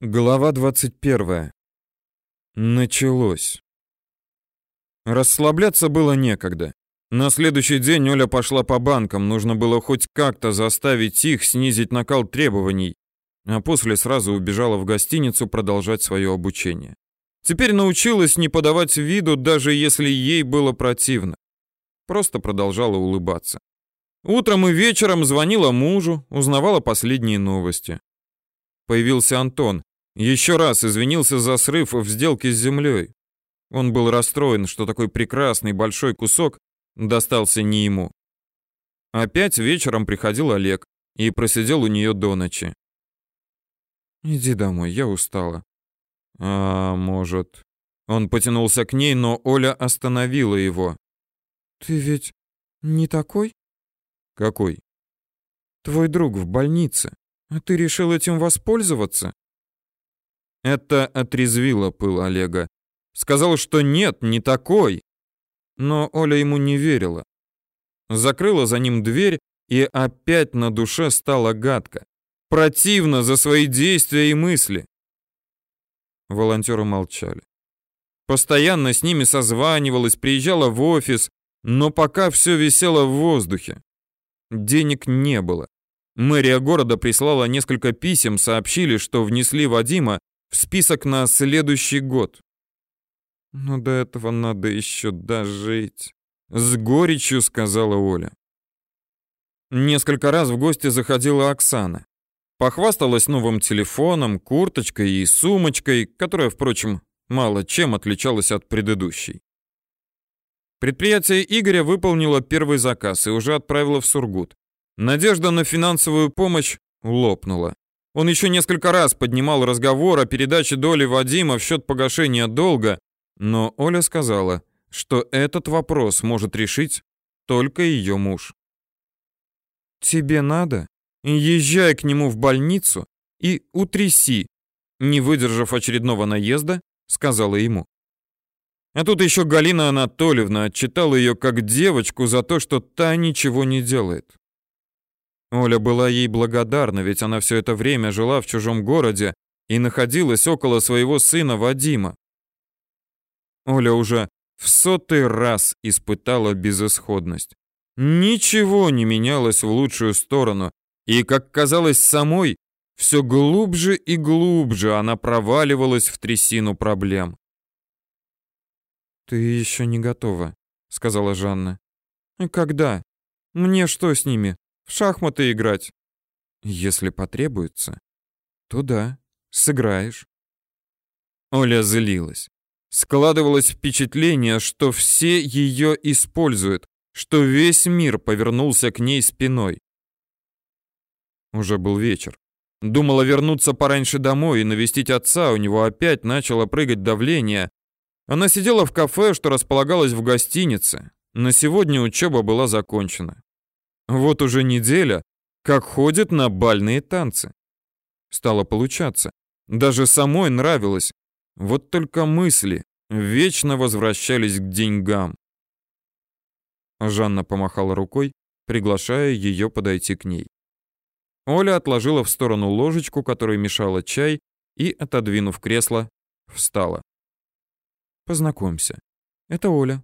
Глава 21. Началось. Расслабляться было некогда. На следующий день Оля пошла по банкам, нужно было хоть как-то заставить их снизить накал требований, а после сразу убежала в гостиницу продолжать свое обучение. Теперь научилась не подавать виду, даже если ей было противно. Просто продолжала улыбаться. Утром и вечером звонила мужу, узнавала последние новости. Появился Антон, еще раз извинился за срыв в сделке с землей. Он был расстроен, что такой прекрасный большой кусок достался не ему. Опять вечером приходил Олег и просидел у нее до ночи. «Иди домой, я устала». «А, может...» Он потянулся к ней, но Оля остановила его. «Ты ведь не такой?» «Какой?» «Твой друг в больнице. А ты решил этим воспользоваться?» Это отрезвило пыл Олега. Сказал, что нет, не такой. Но Оля ему не верила. Закрыла за ним дверь, и опять на душе стало гадко. Противно за свои действия и мысли. Волонтеры молчали. Постоянно с ними созванивалась, приезжала в офис, но пока все висело в воздухе. Денег не было. Мэрия города прислала несколько писем, сообщили, что внесли Вадима в список на следующий год. Но до этого надо еще дожить. С горечью сказала Оля. Несколько раз в гости заходила Оксана. Похвасталась новым телефоном, курточкой и сумочкой, которая, впрочем, мало чем отличалась от предыдущей. Предприятие Игоря выполнило первый заказ и уже отправило в Сургут. Надежда на финансовую помощь лопнула. Он еще несколько раз поднимал разговор о передаче доли Вадима в счет погашения долга, но Оля сказала, что этот вопрос может решить только ее муж. «Тебе надо? Езжай к нему в больницу и утряси», не выдержав очередного наезда, сказала ему. А тут еще Галина Анатольевна отчитала ее как девочку за то, что та ничего не делает. Оля была ей благодарна, ведь она все это время жила в чужом городе и находилась около своего сына Вадима. Оля уже в сотый раз испытала безысходность. Ничего не менялось в лучшую сторону, и, как казалось самой, все глубже и глубже она проваливалась в трясину проблем. «Ты еще не готова», — сказала Жанна. «Когда? Мне что с ними? В шахматы играть. Если потребуется, то да, сыграешь. Оля злилась. Складывалось впечатление, что все ее используют, что весь мир повернулся к ней спиной. Уже был вечер. Думала вернуться пораньше домой и навестить отца, у него опять начало прыгать давление. Она сидела в кафе, что располагалось в гостинице. На сегодня учеба была закончена. Вот уже неделя, как ходит на бальные танцы. Стало получаться. Даже самой нравилось. Вот только мысли вечно возвращались к деньгам. Жанна помахала рукой, приглашая ее подойти к ней. Оля отложила в сторону ложечку, которой мешала чай, и, отодвинув кресло, встала. «Познакомься. Это Оля».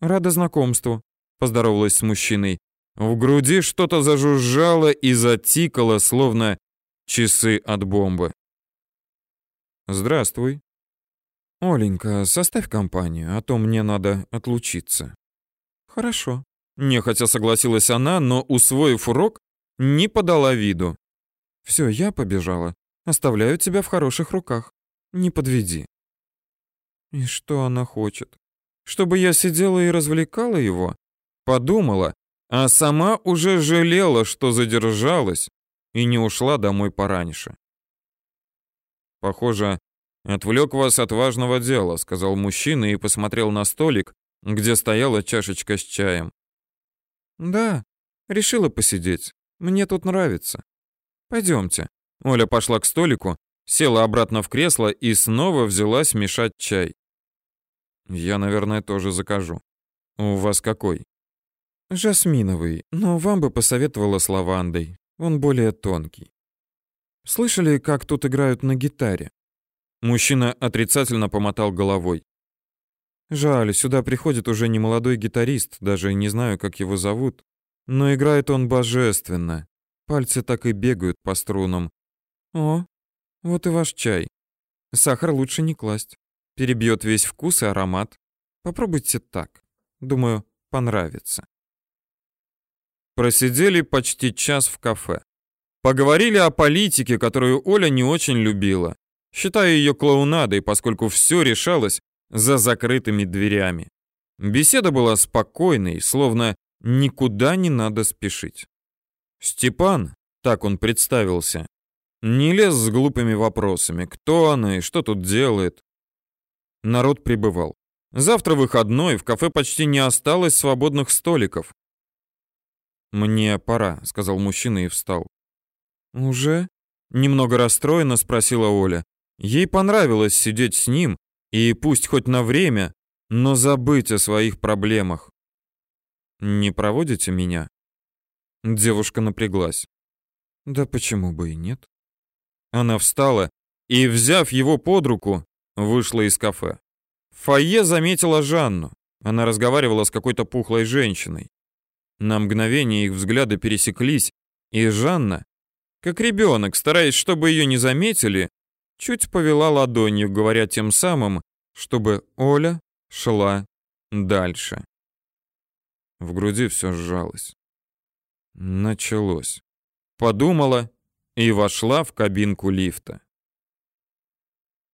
«Рада знакомству», — поздоровалась с мужчиной. В груди что-то зажужжало и затикало, словно часы от бомбы. «Здравствуй». «Оленька, составь компанию, а то мне надо отлучиться». «Хорошо». Нехотя согласилась она, но, усвоив урок, не подала виду. «Все, я побежала. Оставляю тебя в хороших руках. Не подведи». И что она хочет? Чтобы я сидела и развлекала его? Подумала, а сама уже жалела, что задержалась и не ушла домой пораньше. Похоже, отвлек вас от важного дела, сказал мужчина и посмотрел на столик, где стояла чашечка с чаем. Да, решила посидеть. Мне тут нравится. Пойдемте. Оля пошла к столику, села обратно в кресло и снова взялась мешать чай. Я, наверное, тоже закажу. У вас какой? Жасминовый, но вам бы посоветовала с лавандой. Он более тонкий. Слышали, как тут играют на гитаре? Мужчина отрицательно помотал головой. Жаль, сюда приходит уже не молодой гитарист, даже не знаю, как его зовут, но играет он божественно. Пальцы так и бегают по струнам. О, вот и ваш чай. Сахар лучше не класть. Перебьет весь вкус и аромат. Попробуйте так. Думаю, понравится. Просидели почти час в кафе. Поговорили о политике, которую Оля не очень любила, считая ее клоунадой, поскольку все решалось за закрытыми дверями. Беседа была спокойной, словно никуда не надо спешить. Степан, так он представился, не лез с глупыми вопросами, кто она и что тут делает. Народ прибывал. Завтра выходной, в кафе почти не осталось свободных столиков. «Мне пора», — сказал мужчина и встал. «Уже?» — немного расстроенно спросила Оля. Ей понравилось сидеть с ним, и пусть хоть на время, но забыть о своих проблемах. «Не проводите меня?» Девушка напряглась. «Да почему бы и нет?» Она встала и, взяв его под руку, вышла из кафе. В фойе заметила Жанну. Она разговаривала с какой-то пухлой женщиной. На мгновение их взгляды пересеклись, и Жанна, как ребенок, стараясь, чтобы ее не заметили, чуть повела ладонью, говоря тем самым, чтобы Оля шла дальше. В груди все сжалось. Началось. Подумала и вошла в кабинку лифта.